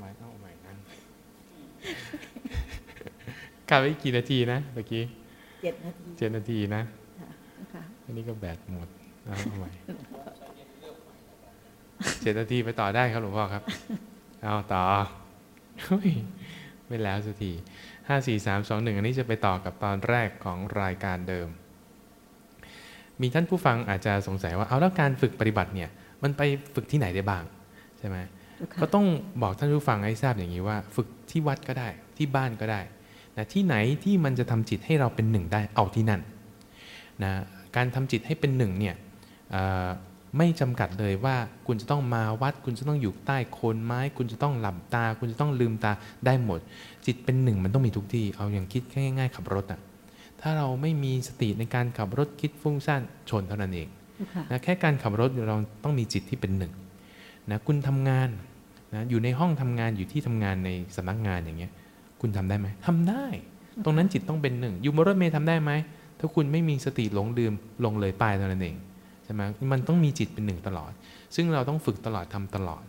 หมายเอาใหม่นั่นกลับไปกี่นาทีนะเมื่อกี้เจ็ดนาทีเจ็ดนาทีนะค่ะอันนี้ก็แบตหมดเอาใหม่เจ็ดนาทีไปต่อได้ครับหลวงพ่อครับ เอาต่อเฮ้ยไม่แล้วสักทีห้าสี่สามสองหนึ่งอันนี้จะไปต่อกับตอนแรกของรายการเดิม มีท่านผู้ฟังอาจจะสงสัยว่าเอาแล้วการฝึกปฏิบัติเนี่ย มันไปฝึกที่ไหนได้บ้าง ใช่ไหมเจ้าค่ะ ก็ต้องบอกท่านผู้ฟังให้ทราบอย่างนี้ว่า ฝึกที่วัดก็ได้ที่บ้านก็ได้นะที่ไหนที่มันจะทำจิตให้เราเป็นหนึ่งได้เอาที่นั่นนะการทำจิตให้เป็นหนึ่งเนี่ยเอ่อไม่จำกัดเลยว่าคุณจะต้องมาวัด คุณจะต้องอยู่ใต้โคนไม้ คุณจะต้องหลับตา คุณจะต้องลืมตาได้หมด จิตเป็นหนึ่งมันต้องมีทุกที่ เอาอย่างคิดแค่ง่าย ๆ ขับรถอะถ้าเราไม่มีสติในการขับรถคิดฟุ้งซ่านชนเท่านั้นเองเจ้าค่ะนะแค่การขับรถเราต้องมีจิตที่เป็นหนึ่ง นะคุณทำงานนะอยู่ในห้องทำงานอยู่ที่ทำงานในสำนักงานอย่างเงี้ย คุณทำได้ไหมทำได้ ตรงนั้นจิตต้องเป็นหนึ่งอยู่บนรถเมล์ทำได้ไหมถ้าคุณไม่มีสติหลงลืมลงเลยป้ายเท่านั้นเองใช่ไหมมันต้องมีจิตเป็นหนึ่งตลอด ซึ่งเราต้องฝึกตลอดทำตลอด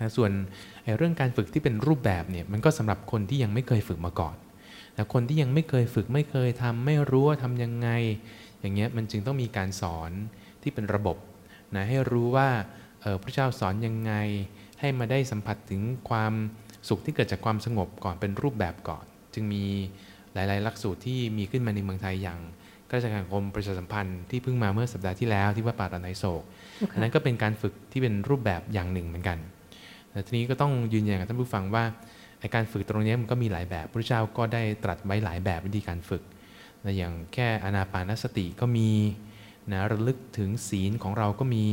นะส่วนเรื่องการฝึกที่เป็นรูปแบบเนี่ยมันก็สำหรับคนที่ยังไม่เคยฝึกมาก่อนนะคนที่ยังไม่เคยฝึกไม่เคยทำไม่รู้ว่าทำยังไง อย่างเงี้ยมันจึงต้องมีการสอนที่เป็นระบบนะให้รู้ว่า เออพระเจ้าสอนยังไง ให้มาได้สัมผัสถึงความสุขที่เกิดจากความสงบก่อนเป็นรูปแบบก่อน จึงมีหลาย ๆ หลักสูตรที่มีขึ้นมาในเมืองไทยอย่างข้าราชการกรมประชาสัมพันธ์ที่เพิ่งมาเมื่อสัปดาห์ที่แล้วที่วัดป่าตะไนโศกอันนั้นก็เป็นการฝึกที่เป็นรูปแบบอย่างหนึ่งเหมือนกันแต่ทีนี้ก็ต้องยืนยันกับท่านผู้ฟังว่าการฝึกตรงนี้มันก็มีหลายแบบพระเจ้าก็ได้ตรัสไว้หลายแบบวิธีการฝึกอย่างแค่อนาปานสติก็มี นะระลึกถึงศีลของเราก็มี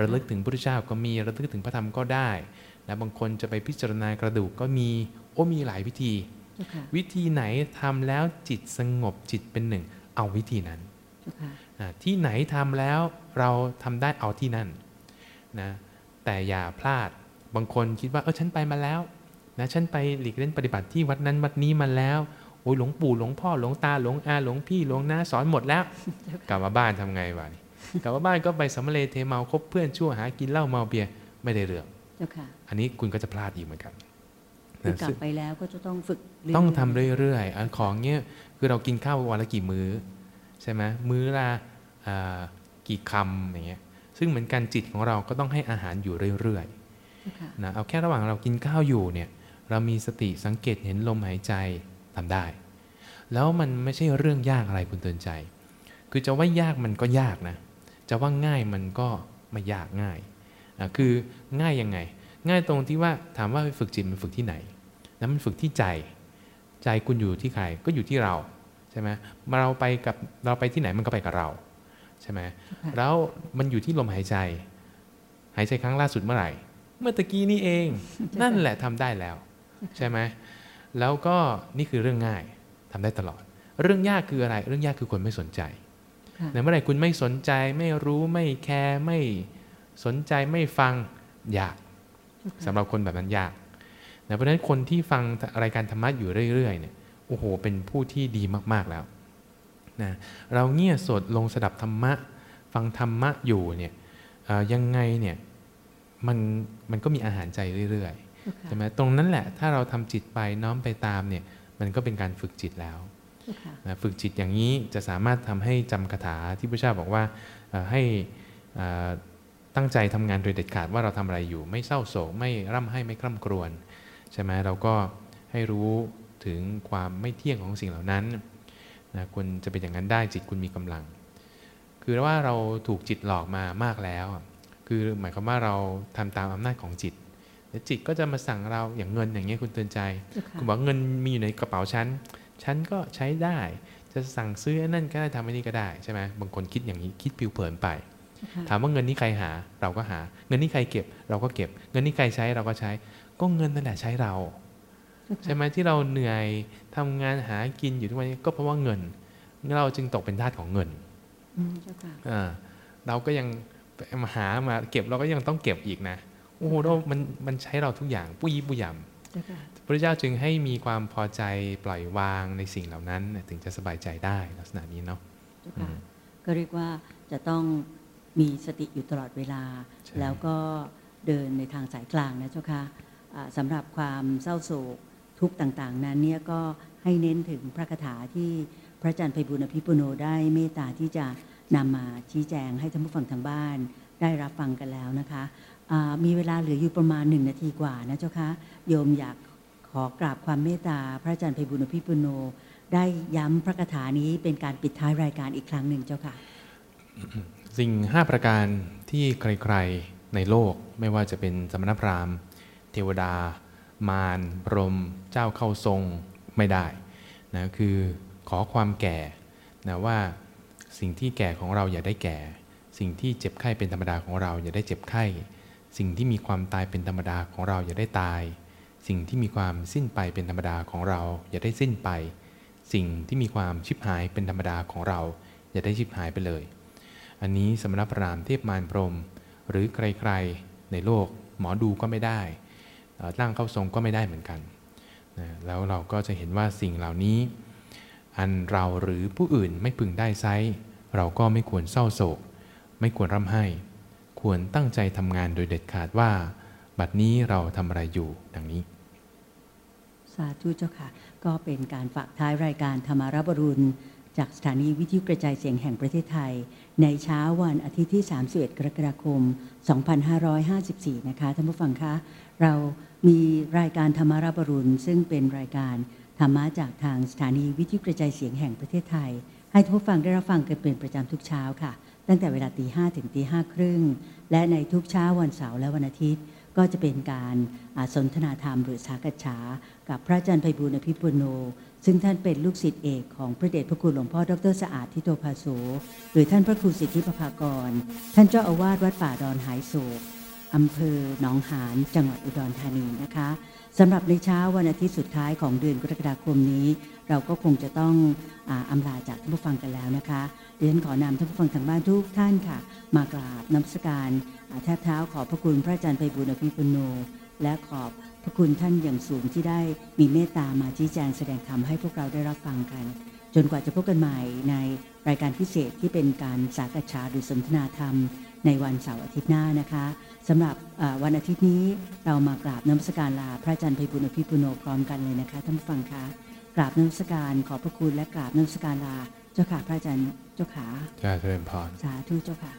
ระลึกถึงพระเจ้าก็มี ระลึกถึงพระธรรมก็ได้นะบางคนจะไปพิจารณากระดูกก็มีโอ้มีหลายวิธีเจ้าค่ะวิธีไหนทำแล้วจิตสงบจิตเป็นหนึ่ง เอาวิธีนั้นเจ้าค่ะอ่าที่ไหนทำแล้วเราทำได้เอาที่นั่นนะแต่อย่าพลาดบางคนคิดว่าเออฉันไปมาแล้วนะฉันไปหลีกเล่นปฏิบัติที่วัดนั้นวัดนี้มาแล้ว โอ้ยหลวงปู่หลวงพ่อหลวงตาหลวงอาหลวงพี่หลวงน้าสอนหมดแล้ว กลับมาบ้านทำไงวะนี่กลับมาบ้านก็ไปสำเร็จเทเมาคบเพื่อนชั่วหากินเหล้าเมาเบียร์ไม่ได้เรื่องเจ้าค่ะอันนี้คุณก็จะพลาดอีกเหมือนกันคือกลัซึ่บงไปแล้วก็จะต้องฝึกเรื่ยๆต้องทำเรื่อยๆอันของเนี้ยคือเรากินข้าววันละกี่มื้อใช่ไหมมื้อละอ่ากี่คำอย่างเงี้ยซึ่งเหมือนกันจิตของเราก็ต้องให้อาหารอยู่เรื่อยเจ้าค่ะๆนะเอาแค่ระหว่างเรากินข้าวอยู่เนี่ยเรามีสติสังเกตเห็นลมหายใจ ทำได้ แล้วมันไม่ใช่เรื่องยากอะไรคุณเตือนใจ คือจะว่ายากมันก็ยากนะ จะว่าง่ายมันก็ไม่ยากง่ายอะคือง่ายยังไง ง่ายตรงที่ว่าถามว่าไปฝึกจิตมันฝึกที่ไหน แล้วมันฝึกที่ใจ ใจคุณอยู่ที่ใครก็อยู่ที่เราใช่ไหมเราไปกับเราไปที่ไหนมันก็ไปกับเราใช่ไหมเจ้าค่ะแล้วมันอยู่ที่ลมหายใจ หายใจครั้งล่าสุดเมื่อไหร่ เมื่อตะกี้นี่เอง นั่นแหละทำได้แล้ว ใช่ไหม แล้วก็นี่คือเรื่องง่ายทำได้ตลอด เรื่องยากคืออะไร เรื่องยากคือคนไม่สนใจค่ะในเมื่อไหร่คุณไม่สนใจไม่รู้ไม่แคร์ไม่สนใจไม่ฟังยากสำหรับคนแบบนั้นยากนะเพราะฉะนั้นคนที่ฟังรายการธรรมะอยู่เรื่อยๆเนี่ยโอ้โห เป็นผู้ที่ดีมากๆแล้วนะเราเงี่ยสดลงสดับธรรมะ ฟังธรรมะอยู่เนี่ยเอ่อยังไงเนี่ยมันมันก็มีอาหารใจเรื่อยๆเจ้าค่ะ ใช่ไหมตรงนั้นแหละ ถ้าเราทำจิตไปน้อมไปตามเนี่ย มันก็เป็นการฝึกจิตแล้วเจ้าค่ะนะฝึกจิตอย่างนี้จะสามารถทำให้จำคาถาที่พระเจ้าบอกว่าเอ่อให้เอ่อตั้งใจทำงานโดยเด็ดขาดว่าเราทำอะไรอยู่ ไม่เศร้าโศกไม่ร่ำไห้ไม่คร่ำครวญใช่ไหมเราก็ให้รู้ถึงความไม่เที่ยงของสิ่งเหล่านั้นนะคุณจะเป็นอย่างนั้นได้จิตคุณมีกำลัง คือว่าเราถูกจิตหลอกมามากแล้วอะคือหมายความว่าเราทำตามอำนาจของจิต แล้วจิตก็จะมาสั่งเราอย่างเงินอย่างเงี้ยคุณเตือนใจเจ้าค่ะคุณบอกเงินมีอยู่ในกระเป๋าฉันฉันก็ใช้ได้ จะสั่งซื้ออันนั่นก็ได้ทำอันนี้ก็ได้ใช่ไหมบางคนคิดอย่างนี้คิดปิวเผินไปเจ้าค่ะถามว่าเงินนี้ใครหาเราก็หา เงินนี้ใครเก็บ เราก็เก็บ เงินนี้ใครใช้เราก็ใช้ ก็เงินนั่นแหละใช้เราเจ้าค่ะใช่ไหมที่เราเหนื่อยทำงานหากินอยู่ทุกวันนี้ก็เพราะว่าเงิน เราจึงตกเป็นทาสของเงินอืมเจ้าค่ะอ่าเราก็ยังไปมาหามาเก็บเราก็ยังต้องเก็บอีกนะ โอ้โหเรามันมันใช้เราทุกอย่างปุยปุยยำเจ้าค่ะพระเจ้าจึงให้มีความพอใจปล่อยวางในสิ่งเหล่านั้นน่ะถึงจะสบายใจได้ลักษณะนี้เนาะเจ้าค่ะอืมก็เรียกว่าจะต้องมีสติอยู่ตลอดเวลาใช่แล้วก็เดินในทางสายกลางนะเจ้าค่ะอ่าสำหรับความเศร้าโศกทุกข์ต่างๆ นั้นเนี่ยก็ให้เน้นถึงพระคาถาที่พระอาจารย์ไพบุญอภิปุโนได้เมตตาที่จะนำมาชี้แจงให้ท่านผู้ฟังทางบ้านได้รับฟังกันแล้วนะคะอ่า มีเวลาเหลืออยู่ประมาณหนึ่งนาทีกว่านะเจ้าคะโยมอยากขอกราบความเมตตาพระอาจารย์ไพบุญอภิปุโน ได้ย้ำพระคาถานี้เป็นการปิดท้ายรายการอีกครั้งหนึ่งเจ้าค่ะ สิ่ง 5 ประการที่ใครๆในโลกไม่ว่าจะเป็นสมณพราหมณ์ เทวดา มารพรม เจ้าเข้าทรงไม่ได้นะคือขอความแก่นะว่าสิ่งที่แก่ของเราอย่าได้แก่ สิ่งที่เจ็บไข้เป็นธรรมดาของเราอย่าได้เจ็บไข้ สิ่งที่มีความตายเป็นธรรมดาของเราอย่าได้ตาย สิ่งที่มีความสิ้นไปเป็นธรรมดาของเรา อย่าได้สิ้นไป สิ่งที่มีความชิบหายเป็นธรรมดาของเรา อย่าได้ชิบหายไปเลย อันนี้สมณพราหมณ์เทพมารพรม หรือใครๆในโลกหมอดูก็ไม่ได้ร่างเข้าทรงก็ไม่ได้เหมือนกันนะแล้วเราก็จะเห็นว่าสิ่งเหล่านี้ อันเราหรือผู้อื่นไม่พึงได้ไซเราก็ไม่ควรเศร้าโศก ไม่ควรร่ำไห้ ควรตั้งใจทำงานโดยเด็ดขาดว่า บัดนี้เราทำอะไรอยู่ดังนี้ สาธุเจ้าค่ะ ก็เป็นการฝากท้ายรายการธรรมารับรุณ จากสถานีวิทยุกระจายเสียงแห่งประเทศไทย ในเช้าวันอาทิตย์ที่ 31 กรกฎาคม 2554 นะคะท่านผู้ฟังคะ เรามีรายการธรรมารับรุณ ซึ่งเป็นรายการธรรมะจากทางสถานีวิทยุกระจายเสียงแห่งประเทศไทย ให้ท่านผู้ฟังได้รับฟังกันเป็นประจำทุกเช้าค่ะ ตั้งแต่เวลาตีห้ถึงตีห้าครึ่งและในทุกเช้าวันเสาร์และวันอาทิตย์ ก็จะเป็นการสนทนาธรรมหรือสากัจฉากับพระอาจารย์ไพบูลอภิปุโน ซึ่งท่านเป็นลูกศิษย์เอกของพระเดชพระคุณหลวงพ่อดรสะอาดทิโตภาโสหรือท่านพระครูสิทธิปภากร ท่านเจ้าอาวาสวัดป่าดอนหายโศก อำเภอหนองหานจังหวัดอุดรธานีนะคะสำหรับในเช้าวันอาทิตย์สุดท้ายของเดือนกรกฎาคมนี้ เราก็คงจะต้องออำลาจากท่านผู้ฟังกันแล้วนะคะเรียนขอนำท่านผู้ฟังทางบ้านทุกท่านค่ะ มากราบนมัสการแทบเท้าขอบพระคุณพระอาจารย์ไพบุญอภิปุโน และขอบพระคุณท่านอย่างสูงที่ได้มีเมตตามาชี้แจงแสดงธรรมให้พวกเราได้รับฟังกัน จนกว่าจะพบกันใหม่ในรายการพิเศษที่เป็นการสากัจฉาหรือสนทนาธรรม ในวันเสาร์อาทิตย์หน้านะคะสำหรับอ่าวันอาทิตย์นี้เรามากราบนมัสการลาพระอาจารย์ไพบุญอภิปุโนพร้อมกันเลยนะคะท่านผู้ฟังคะกราบนมัสการขอบพระคุณและกราบนมัสการลาเจ้าค่ะพระอาจารย์เจ้าขาจะเจริญพรสาธุเจ้าค่ะ